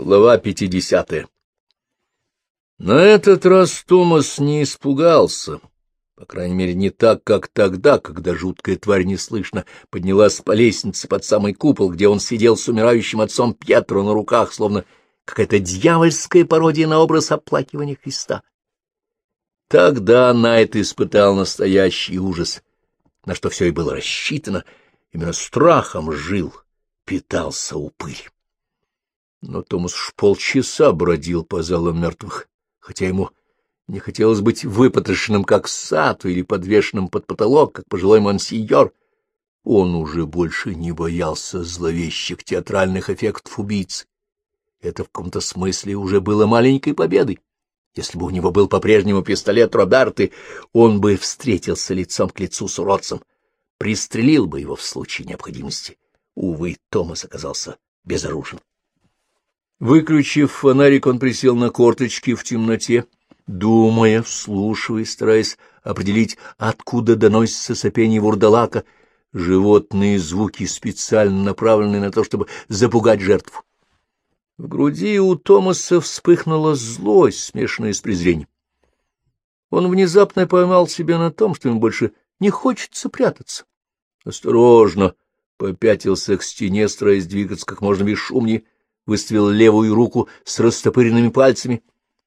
Глава 50. На этот раз Томас не испугался, по крайней мере, не так, как тогда, когда жуткая тварь неслышно поднялась по лестнице под самый купол, где он сидел с умирающим отцом Пьетро на руках, словно какая-то дьявольская пародия на образ оплакивания Христа. Тогда Найт испытал настоящий ужас, на что все и было рассчитано, именно страхом жил, питался упырь. Но Томас уж полчаса бродил по залам мертвых, хотя ему не хотелось быть выпотрошенным, как сату, или подвешенным под потолок, как пожилой мансиньор. Он уже больше не боялся зловещих театральных эффектов убийцы. Это в каком-то смысле уже было маленькой победой. Если бы у него был по-прежнему пистолет Роберты, он бы встретился лицом к лицу с уродцем, пристрелил бы его в случае необходимости. Увы, Томас оказался безоружен. Выключив фонарик, он присел на корточки в темноте, думая, вслушиваясь, стараясь определить, откуда доносится сопение вурдалака, животные звуки, специально направленные на то, чтобы запугать жертву. В груди у Томаса вспыхнула злость, смешанная с презрением. Он внезапно поймал себя на том, что ему больше не хочется прятаться. Осторожно попятился к стене, стараясь двигаться как можно бесшумнее, выставил левую руку с растопыренными пальцами.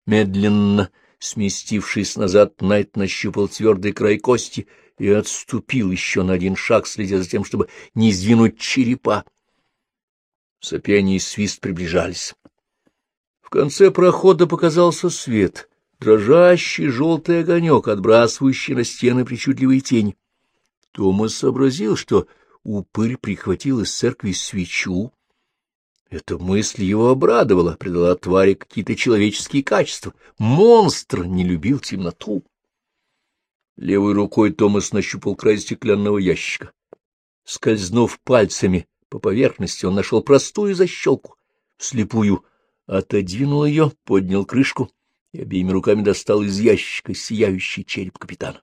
Медленно сместившись назад, Найт нащупал твердый край кости и отступил еще на один шаг, следя за тем, чтобы не сдвинуть черепа. Сопение и свист приближались. В конце прохода показался свет, дрожащий желтый огонек, отбрасывающий на стены причудливые тени. Томас сообразил, что упырь прихватил из церкви свечу, эта мысль его обрадовала, придала твари какие-то человеческие качества. Монстр не любил темноту. Левой рукой Томас нащупал край стеклянного ящика. Скользнув пальцами по поверхности, он нашел простую защелку. Слепую отодвинул ее, поднял крышку и обеими руками достал из ящика сияющий череп капитана.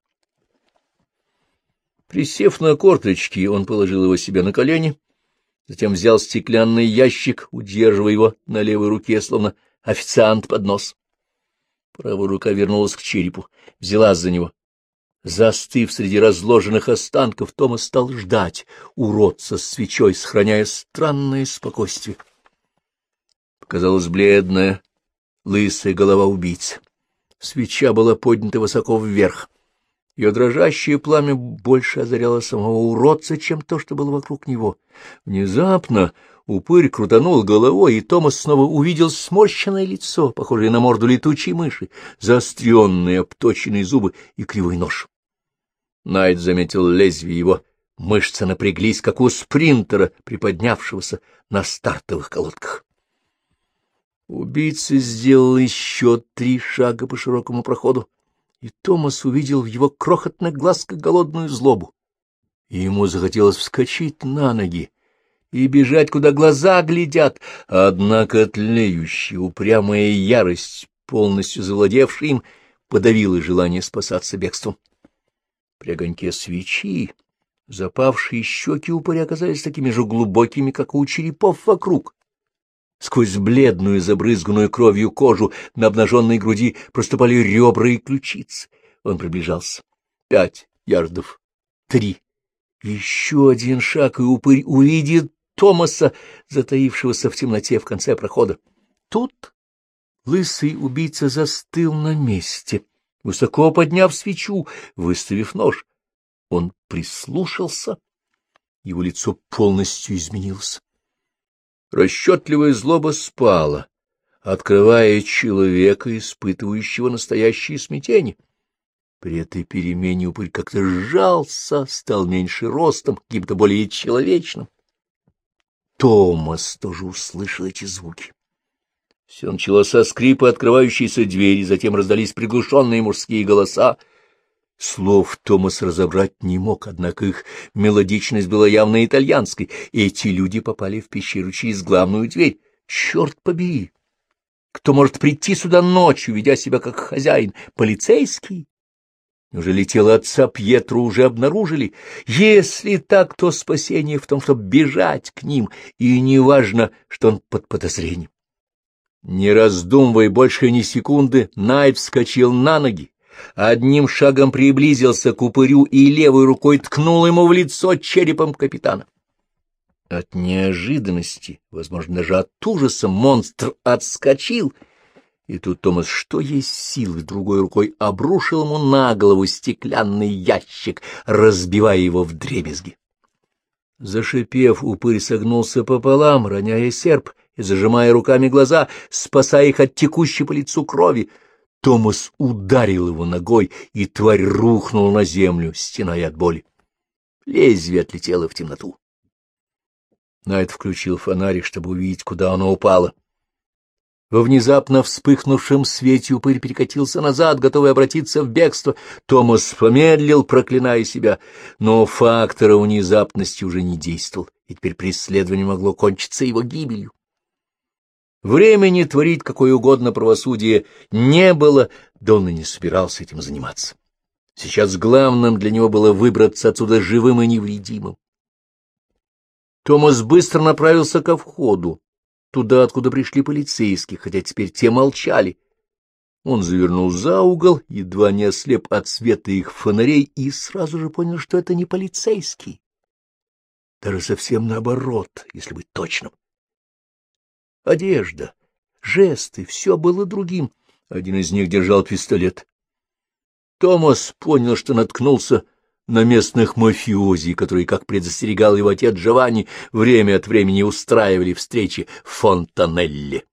Присев на корточки, он положил его себе на колени затем взял стеклянный ящик, удерживая его на левой руке, словно официант под нос. Правая рука вернулась к черепу, взялась за него. Застыв среди разложенных останков, Томас стал ждать уродца с свечой, сохраняя странное спокойствие. Показалась бледная, лысая голова убийцы. Свеча была поднята высоко вверх. Ее дрожащее пламя больше озаряло самого уродца, чем то, что было вокруг него. Внезапно упырь крутанул головой, и Томас снова увидел сморщенное лицо, похожее на морду летучей мыши, заостренные обточенные зубы и кривой нож. Найт заметил лезвие его, мышцы напряглись, как у спринтера, приподнявшегося на стартовых колодках. Убийца сделал еще три шага по широкому проходу, и Томас увидел в его крохотных глазках голодную злобу. И ему захотелось вскочить на ноги и бежать, куда глаза глядят, однако тлеющая упрямая ярость, полностью завладевшая им, подавила желание спасаться бегством. При огоньке свечи запавшие щеки упыря оказались такими же глубокими, как у черепов вокруг. Сквозь бледную, забрызганную кровью кожу на обнаженной груди проступали ребра и ключицы. Он приближался. Пять ярдов. Три. Еще один шаг, и упырь увидит Томаса, затаившегося в темноте в конце прохода. Тут лысый убийца застыл на месте, высоко подняв свечу, выставив нож. Он прислушался. Его лицо полностью изменилось. Расчетливая злоба спала, открывая человека, испытывающего настоящее смятение. При этой перемене упырь как-то сжался, стал меньше ростом, каким-то более человечным. Томас тоже услышал эти звуки. Все началось со скрипа открывающейся двери, затем раздались приглушенные мужские голоса — Слов Томас разобрать не мог, однако их мелодичность была явно итальянской, и эти люди попали в пещеру через главную дверь. Черт побери! Кто может прийти сюда ночью, ведя себя как хозяин? Полицейский? Неужели тело отца Пьетру уже обнаружили? Если так, то спасение в том, чтобы бежать к ним, и неважно, что он под подозрением. Не раздумывая больше ни секунды, Найт вскочил на ноги, одним шагом приблизился к упырю и левой рукой ткнул ему в лицо черепом капитана. От неожиданности, возможно, даже от ужаса, монстр отскочил, и тут Томас, что есть силы, другой рукой обрушил ему на голову стеклянный ящик, разбивая его в дребезги. Зашипев, упырь согнулся пополам, роняя серп и зажимая руками глаза, спасая их от текущей по лицу крови. Томас ударил его ногой, и тварь рухнула на землю, стеная от боли. Лезвие отлетело в темноту. Найт включил фонарик, чтобы увидеть, куда оно упало. Во внезапно вспыхнувшем свете упырь перекатился назад, готовый обратиться в бегство. Томас помедлил, проклиная себя, но фактор внезапности уже не действовал, и теперь преследование могло кончиться его гибелью. Времени творить какое угодно правосудие не было, да он и не собирался этим заниматься. Сейчас главным для него было выбраться отсюда живым и невредимым. Томас быстро направился ко входу, туда, откуда пришли полицейские, хотя теперь те молчали. Он завернул за угол, едва не ослеп от света их фонарей, и сразу же понял, что это не полицейские. Даже совсем наоборот, если быть точным. Одежда, жесты — все было другим. Один из них держал пистолет. Томас понял, что наткнулся на местных мафиози, которые, как предостерегал его отец Джованни, время от времени устраивали встречи в Фонтанелле.